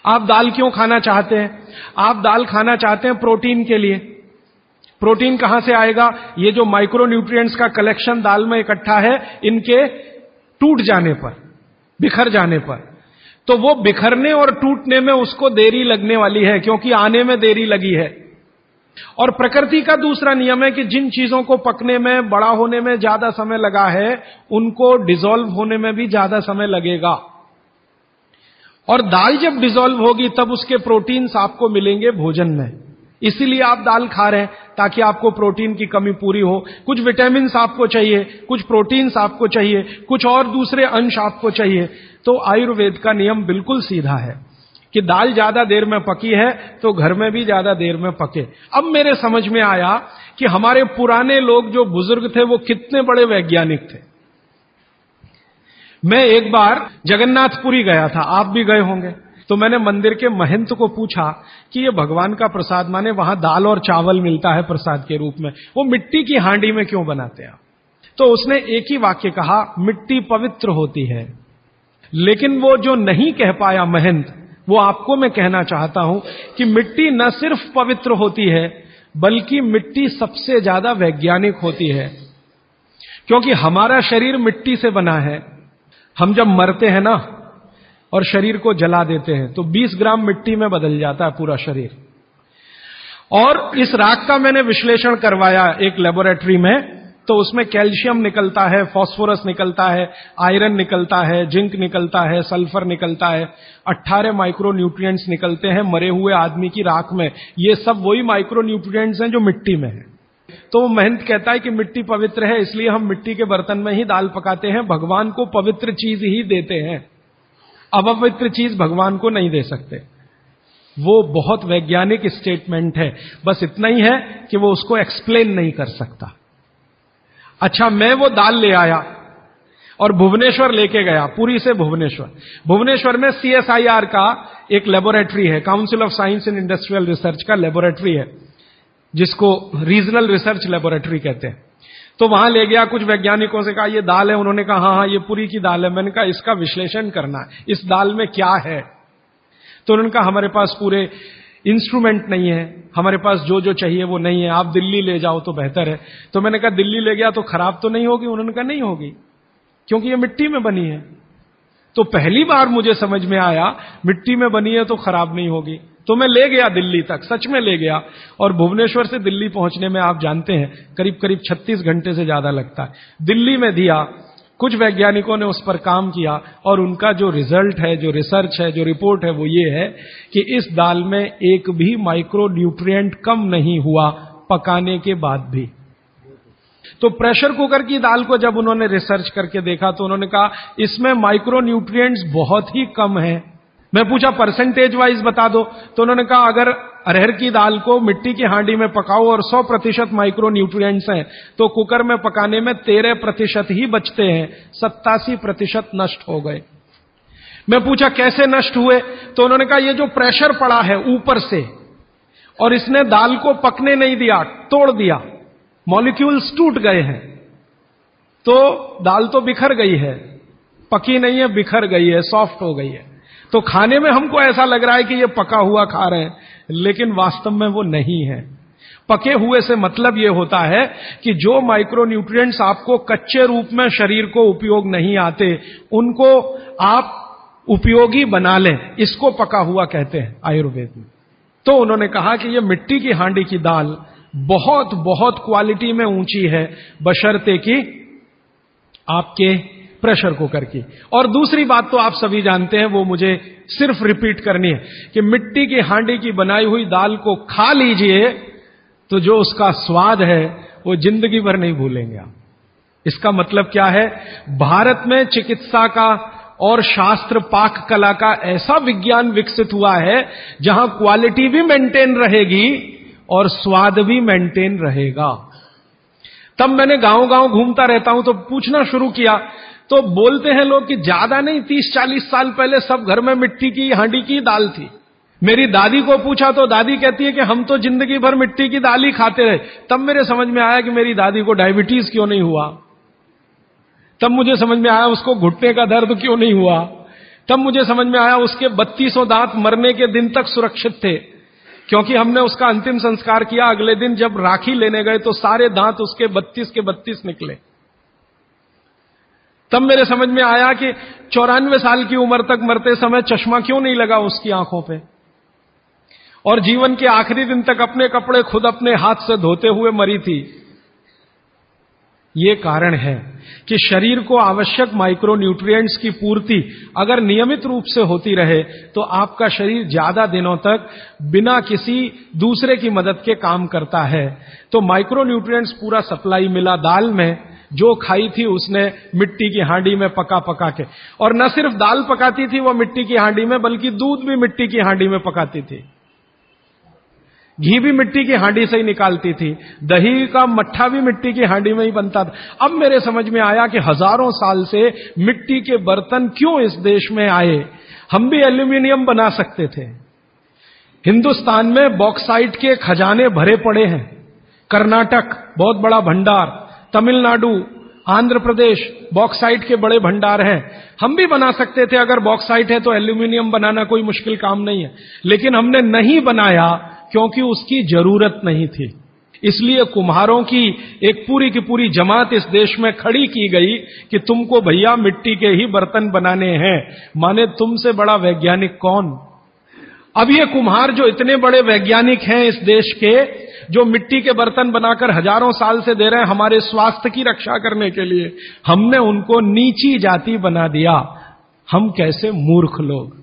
आप दाल क्यों खाना चाहते हैं? आप दाल खाना चाहते हैं प्रोटीन के लिए। प्रोटीन कहाँ से आएगा? ये जो माइक्रो न्यूट्रिएंट्स का कलेक्शन दाल में इकट्ठा है, इनके टूट जाने पर, बिखर जाने पर। तो वो बिखरने और टूटने में उसको देरी लगने वाली है, क्योंकि आने में देरी लगी है। और प्रकृति का दूसरा नियम है कि जिन चीज़ों को पकने में, बड़ा होने में ज़्यादा समय लगा है, उनको डिसॉल्व होने में भी ज़्यादा समय लगेगा। और दाल जब डिसॉल्व होगी, तब उसके प्रोटीन्स आपको मिलेंगे भोजन में। इसीलिए आप दाल खा रहे हैं ताकि आपको प्रोटीन की कमी पूरी हो। कुछ विटामिन आपको चाहिए, कुछ प्रोटीन्स आपको चाहिए, कुछ और दूसरे अंश आपको चाहिए। तो आयुर्वेद का नियम बिल्कुल सीधा है कि दाल ज़्यादा देर में पकी है तो घर में भी ज़्यादा देर में पके। अब मेरे समझ में आया कि हमारे पुराने लोग जो बुज़ुर्ग थे वो कितने बड़े वैज्ञानिक थे। मैं एक बार जगन्नाथपुरी गया था, आप भी गए होंगे। तो मैंने मंदिर के महंत को पूछा कि ये भगवान का प्रसाद माने वहाँ दाल और चावल मिलता है प्रसाद के रूप में। वो मिट्टी की हांडी में क्यों बनाते हैं? तो उसने एक ही वाक्य कहा, मिट्टी पवित्र होती है। लेकिन वो जो नहीं कह पाया महंत, वो आपको मैं कहना चाहता हूँ कि मिट्टी न सिर्फ़ पवित्र होती है, बल्कि मिट्टी सबसे ज़्यादा वैज्ञानिक होती है। क्योंकि हमारा शरीर मिट्टी से बना है। हम जब मरते हैं ना और शरीर को जला देते हैं। तो 20 ग्राम मिट्टी में बदल जाता है पूरा शरीर। और इस राख का मैंने विश्लेषण करवाया एक लेबोरेटरी में तो उसमें कैल्शियम निकलता है फॉस्फोरस निकलता है आयरन निकलता है, जिंक निकलता है सल्फ़र निकलता है। 18 माइक्रो न्यूट्रिएंट्स निकलते हैं मरे हुए आदमी की राख में। ये सब वही माइक्रो न्यूट्रिएंट्स हैं जो मिट्टी में है। तो महंत कहता है कि मिट्टी पवित्र है, इसलिए हम मिट्टी के बर्तन में ही दाल पकाते हैं, भगवान को पवित्र चीज़ ही देते हैं। अपवित्र चीज़ भगवान को नहीं दे सकते। वो बहुत वैज्ञानिक स्टेटमेंट है। बस इतना ही है कि वो उसको एक्सप्लेन नहीं कर सकता। अच्छा मैं वो दाल ले आया और भुवनेश्वर लेके गया, पूरी से भुवनेश्वर। भुवनेश्वर में सीएसआईआर का एक लेबोरेटरी है council of science and industrial research का लेबोरेटरी है, जिसको रीजनल रिसर्च लेबोरेटरी कहते हैं। तो वहाँ ले गया कुछ वैज्ञानिकों से कहा, ये दाल है। उन्होंने कहा हाँ हाँ ये पूरी की दाल है। मैंने कहा, इसका विश्लेषण करना है। इस दाल में क्या है? तो उन्होंने कहा, हमारे पास पूरे इंस्ट्रूमेंट नहीं है। हमारे पास जो जो चाहिए वो नहीं है। आप दिल्ली ले जाओ तो बेहतर है। तो मैंने कहा, दिल्ली ले गया तो खराब तो नहीं होगी? उन्होंने कहा, नहीं होगी, क्योंकि ये मिट्टी में बनी है। तो पहली बार मुझे समझ में आया, मिट्टी में बनी है तो खराब नहीं होगी। तो मैं ले गया दिल्ली तक, सच में ले गया। और भुवनेश्वर से दिल्ली पहुँचने में आप जानते हैं करीब करीब 36 घंटे से ज़्यादा लगता है। दिल्ली में दिया, कुछ वैज्ञानिकों ने उस पर काम किया, और उनका जो रिज़ल्ट है, जो रिसर्च है, जो रिपोर्ट है, वो ये है कि इस दाल में एक भी माइक्रो न्यूट्रिएंट कम नहीं हुआ पकाने के बाद भी। तो प्रेशर कुकर की दाल को जब उन्होंने रिसर्च करके देखा तो उन्होंने कहा, इसमें माइक्रो न्यूट्रिएंट्स बहुत ही कम है। मैं पूछा परसेंटेज वाइज बता दो। तो उन्होंने कहा, अगर अरहर की दाल को मिट्टी की हांडी में पकाओ और 100 प्रतिशत माइक्रो न्यूट्रिएंट्स हैं तो कुकर में पकाने में 13 प्रतिशत ही बचते हैं, सत्तासी प्रतिशत नष्ट हो गए। मैं पूछा, कैसे नष्ट हुए? तो उन्होंने कहा, ये जो प्रेशर पड़ा है ऊपर से और इसने दाल को पकने नहीं दिया, तोड़ दिया मॉलिक्यूल्स टूट गए हैं तो दाल तो बिखर गई है, पकी नहीं है, बिखर गई है सॉफ्ट हो गई है। तो खाने में हमको ऐसा लग रहा है कि ये पका हुआ खा रहे हैं, लेकिन वास्तव में वो नहीं है। पके हुए से मतलब यह होता है कि जो माइक्रो न्यूट्रिएंट्स आपको कच्चे रूप में शरीर को उपयोग नहीं आते, उनको आप उपयोगी बना लें, इसको पका हुआ कहते हैं आयुर्वेद में। तो उन्होंने कहा कि यह मिट्टी की हांडी की दाल बहुत बहुत क्वालिटी में ऊँची है, बशर्ते कि आपके प्रेशर की। और दूसरी बात तो आप सभी जानते हैं, वो मुझे सिर्फ़ रिपीट करनी है कि मिट्टी की हांडी की बनाई हुई दाल को खा लीजिए तो जो उसका स्वाद है, वो ज़िंदगी भर नहीं भूलेंगे आप। इसका मतलब क्या है? भारत में चिकित्सा का और शास्त्र पाक कला का ऐसा विज्ञान विकसित हुआ है, जहाँ क्वालिटी भी मेंटेन रहेगी और स्वाद भी मेंटेन रहेगा। तब मैंने गाँव गाँव घूमता रहता हूँ तो पूछना शुरू किया तो बोलते हैं लोग कि ज़्यादा नहीं तीस चालीस साल पहले सब घर में मिट्टी की, हांडी की दाल थी। मेरी दादी को पूछा तो दादी कहती है कि हम तो ज़िंदगी भर मिट्टी की दाल ही खाते रहे। तब मेरे समझ में आया कि मेरी दादी को डायबिटीज़ क्यों नहीं हुआ। तब मुझे समझ में आया उसको घुटने का दर्द क्यों नहीं हुआ। तब मुझे समझ में आया उसके बत्तीसों दांत मरने के दिन तक सुरक्षित थे। क्योंकि हमने उसका अंतिम संस्कार किया। अगले दिन जब राखी लेने गए तो सारे दांत उसके बत्तीस के बत्तीस निकले। तब मेरे समझ में आया कि चौरानवे साल की उम्र तक मरते समय चश्मा क्यों नहीं लगा उसकी आँखों पे? और जीवन के आखिरी दिन तक अपने कपड़े खुद अपने हाथ से धोते हुए मरी थी। ये कारण है कि शरीर को आवश्यक माइक्रो न्यूट्रिएंट्स की पूर्ति अगर नियमित रूप से होती रहे तो आपका शरीर ज़्यादा दिनों तक बिना किसी दूसरे की मदद के काम करता है। तो माइक्रो न्यूट्रिएंट्स पूरा सप्लाई मिला दाल में, जो खाई थी उसने मिट्टी की हांडी में पका पका के। और न सिर्फ़ दाल पकाती थी वो मिट्टी की हांडी में, बल्कि दूध भी मिट्टी की हांडी में पकाती थी। घी भी मिट्टी की हांडी से ही निकालती थी, दही का मट्ठा भी मिट्टी की हांडी में ही बनता था। अब मेरे समझ में आया कि हज़ारों साल से मिट्टी के बर्तन क्यों इस देश में आए? हम भी एल्यूमिनियम बना सकते थे। हिंदुस्तान में बॉक्साइट के खजाने भरे पड़े हैं। कर्नाटक, बहुत बड़ा भंडार। तमिलनाडु, आंध्र प्रदेश, बॉक्साइट के बड़े भंडार हैं। हम भी बना सकते थे, अगर बॉक्साइट है तो एल्यूमिनियम बनाना कोई मुश्किल काम नहीं है। लेकिन हमने नहीं बनाया क्योंकि उसकी ज़रूरत नहीं थी। इसलिए कुम्हारों की एक पूरी की पूरी जमात इस देश में खड़ी की गई कि तुमको भैया मिट्टी के ही बर्तन बनाने हैं। माने तुमसे बड़ा वैज्ञानिक कौन? अब ये कुम्हार जो इतने बड़े वैज्ञानिक हैं इस देश के, जो मिट्टी के बर्तन बनाकर हज़ारों साल से दे रहे हैं हमारे स्वास्थ्य की रक्षा करने के लिए, हमने उनको नीची जाति बना दिया। हम कैसे मूर्ख लोग?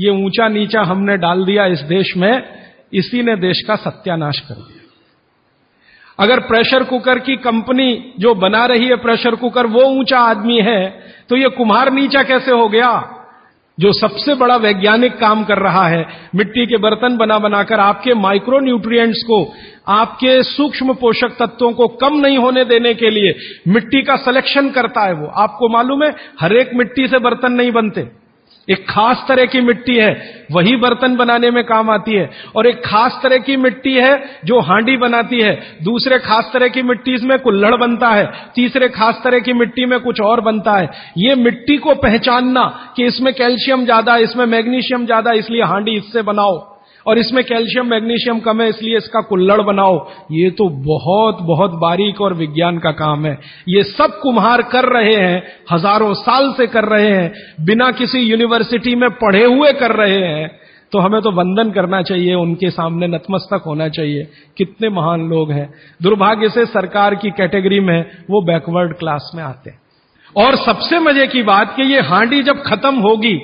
ये ऊँचा नीचा हमने डाल दिया इस देश में। इसी ने देश का सत्यानाश कर दिया। अगर प्रेशर कुकर की कंपनी जो बना रही है प्रेशर कुकर, वो ऊँचा आदमी है तो ये कुम्हार नीचा कैसे हो गया? जो सबसे बड़ा वैज्ञानिक काम कर रहा है, मिट्टी के बर्तन बना बनाकर आपके माइक्रो न्यूट्रिएंट्स को, आपके सूक्ष्म पोषक तत्वों को कम नहीं होने देने के लिए मिट्टी का सिलेक्शन करता है वो। आपको मालूम है, हर एक मिट्टी से बर्तन नहीं बनते। एक खास तरह की मिट्टी है, वही बर्तन बनाने में काम आती है। और एक खास तरह की मिट्टी है, जो हांडी बनाती है। दूसरे खास तरह की मिट्टी इसमें कुल्लड़ बनता है। तीसरे खास तरह की मिट्टी में कुछ और बनता है। ये मिट्टी को पहचानना कि इसमें कैल्शियम ज़्यादा, इसमें मैग्नीशियम ज़्यादा, इसलिए हांडी इससे बनाओ। और इसमें कैल्शियम, मैग्नीशियम कम है, इसलिए इसका कुल्लड़ बनाओ। ये तो बहुत बहुत बारीक और विज्ञान का काम है। ये सब कुम्हार कर रहे हैं, हज़ारों साल से कर रहे हैं, बिना किसी यूनिवर्सिटी में पढ़े हुए कर रहे हैं। तो हमें तो वंदन करना चाहिए, उनके सामने नतमस्तक होना चाहिए। कितने महान लोग हैं। दुर्भाग्य से सरकार की कैटेगरी में वो बैकवर्ड क्लास में आते हैं। और सबसे मज़े की बात कि ये हांडी जब खत्म होगी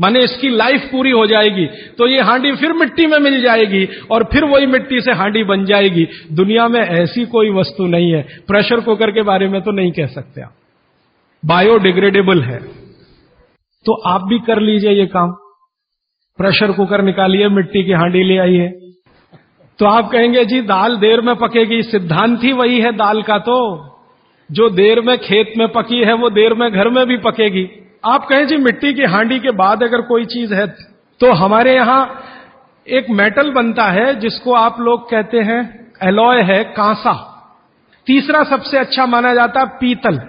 माने इसकी लाइफ पूरी हो जाएगी। तो ये हांडी फिर मिट्टी में मिल जाएगी और फिर वही मिट्टी से हांडी बन जाएगी। दुनिया में ऐसी कोई वस्तु नहीं है। प्रेशर कुकर के बारे में तो नहीं कह सकते आप। बायोडिग्रेडेबल है। तो आप भी कर लीजिए ये काम। प्रेशर कुकर निकालिए, मिट्टी की हांडी ले आइए। तो आप कहेंगे, जी, दाल देर में पकेगी। सिद्धांत ही वही है दाल का तो। जो देर में खेत में पकी है, वो देर में घर में भी पकेगी। आप कहें जी, मिट्टी की हांडी के बाद अगर कोई चीज़ है तो हमारे यहाँ एक मेटल बनता है, जिसको आप लोग कहते हैं एलॉय है, कांसा। तीसरा सबसे अच्छा माना जाता है पीतल।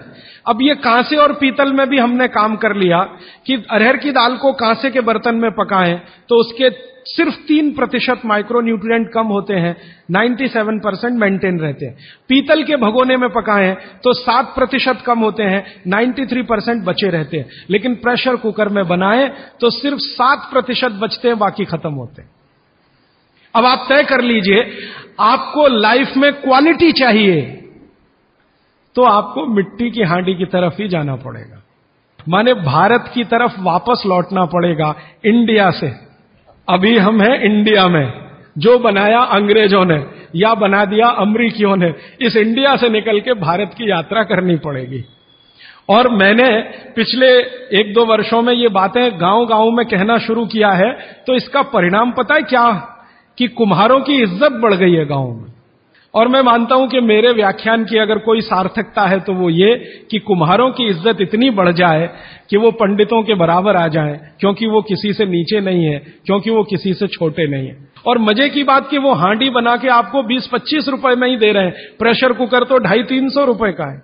अब ये कांसे और पीतल में भी हमने काम कर लिया कि अरहर की दाल को कांसे के बर्तन में पकाएँ तो उसके सिर्फ़ तीन प्रतिशत माइक्रो माइक्रोन्यूट्रिएंट कम होते हैं 97 परसेंट मेंटेन रहते हैं। पीतल के भगोने में पकाएँ तो सात प्रतिशत कम होते हैं 93 परसेंट बचे रहते हैं। लेकिन प्रेशर कुकर में बनाएँ तो सिर्फ़ सात प्रतिशत बचते हैं, बाकी खत्म होते हैं। अब आप तय कर लीजिए, आपको लाइफ में क्वालिटी चाहिए तो आपको मिट्टी की हांडी की तरफ़ ही जाना पड़ेगा। माने भारत की तरफ़ वापस लौटना पड़ेगा, इंडिया से। अभी हम हैं इंडिया में। जो बनाया अंग्रेज़ों ने, या बना दिया अमरीकियों ने, इस इंडिया से निकल के भारत की यात्रा करनी पड़ेगी। और मैंने पिछले एक दो वर्षों में ये बातें गाँव गाँव में कहना शुरू किया है तो इसका परिणाम पता है क्या? कि कुम्हारों की इज़्ज़त बढ़ गई है गाँव में। और मैं मानता हूँ कि मेरे व्याख्यान की अगर कोई सार्थकता है तो वो ये कि कुम्हारों की इज़्ज़त इतनी बढ़ जाए कि वो पंडितों के बराबर आ जाए, क्योंकि वो किसी से नीचे नहीं है, क्योंकि वो किसी से छोटे नहीं है। और मज़े की बात कि वो हांडी बना के आपको 20-25 रुपए में ही दे रहे हैं। प्रेशर कुकर तो ढाई तीन सौ रुपए का है।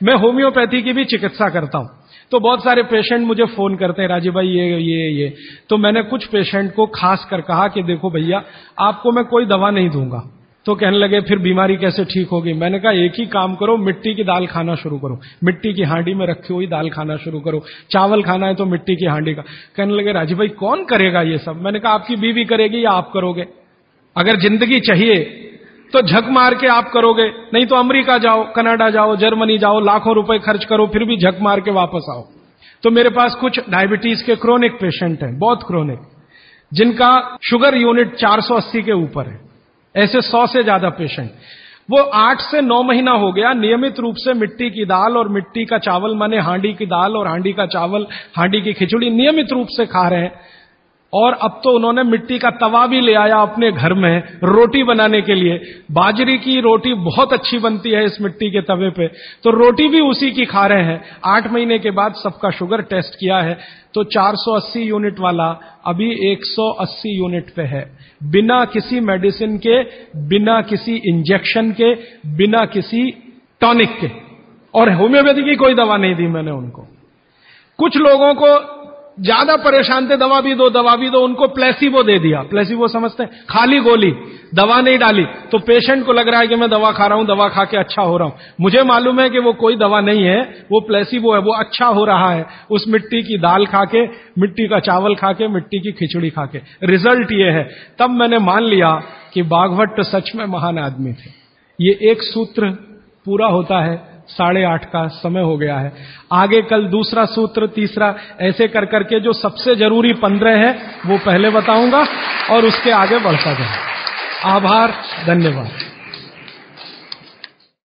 मैं होम्योपैथी की भी चिकित्सा करता हूँ। तो बहुत सारे पेशेंट मुझे फ़ोन करते हैं, राजीव भाई, ये ये ये। तो मैंने कुछ पेशेंट को खास कर कहा कि देखो भैया, आपको मैं कोई दवा नहीं दूँगा। तो कहने लगे, फिर बीमारी कैसे ठीक होगी? मैंने कहा, एक ही काम करो, मिट्टी की दाल खाना शुरू करो। मिट्टी की हांडी में रखी हुई दाल खाना शुरू करो। चावल खाना है तो मिट्टी की हांडी का कहने लगे राजीव भाई, कौन करेगा ये सब? मैंने कहा, आपकी बीवी करेगी या आप करोगे? अगर ज़िंदगी चाहिए तो झक मार के आप करोगे। नहीं तो अमेरिका जाओ, कनाडा जाओ, जर्मनी जाओ, लाखों रुपए खर्च करो, फिर भी झक मार के वापस आओ। तो मेरे पास कुछ डायबिटीज़ के क्रोनिक पेशेंट हैं, बहुत क्रोनिक जिनका शुगर यूनिट 480 के ऊपर है। ऐसे सौ से ज़्यादा पेशेंट वो आठ से नौ महीना हो गया, नियमित रूप से मिट्टी की दाल और मिट्टी का चावल, माने हांडी की दाल और हांडी का चावल, हांडी की खिचड़ी नियमित रूप से खा रहे हैं। और अब तो उन्होंने मिट्टी का तवा भी ले आया अपने घर में रोटी बनाने के लिए। बाजरी की रोटी बहुत अच्छी बनती है इस मिट्टी के तवे पे। तो रोटी भी उसी की खा रहे हैं। आठ महीने के बाद सबका शुगर टेस्ट किया है। तो 480 यूनिट वाला अभी 180 यूनिट पे है। बिना किसी मेडिसिन के, बिना किसी इंजेक्शन के, बिना किसी टॉनिक के। और होम्योपैथी की कोई दवा नहीं दी मैंने उनको। कुछ लोगों को ज़्यादा परेशान थे, दवा भी दो, दवा भी दो, उनको प्लेसिबो दे दिया। प्लेसिबो समझते हैं, खाली गोली, दवा नहीं डाली। तो पेशेंट को लग रहा है कि मैं दवा खा रहा हूँ, दवा खा के अच्छा हो रहा हूँ। मुझे मालूम है कि वो कोई दवा नहीं है, वो प्लेसिबो है, वो अच्छा हो रहा है। उस मिट्टी की दाल खा के, मिट्टी का चावल खा के, मिट्टी की खिचड़ी खा के। रिज़ल्ट ये है। तब मैंने मान लिया कि बाघवट सच में महान आदमी थे। ये एक सूत्र पूरा होता है साढ़े आठ का समय हो गया है। आगे कल दूसरा सूत्र, तीसरा, ऐसे कर करके जो सबसे ज़रूरी पंद्रह है, वो पहले बताऊँगा और उसके आगे बढ़ता जाए आभार, धन्यवाद।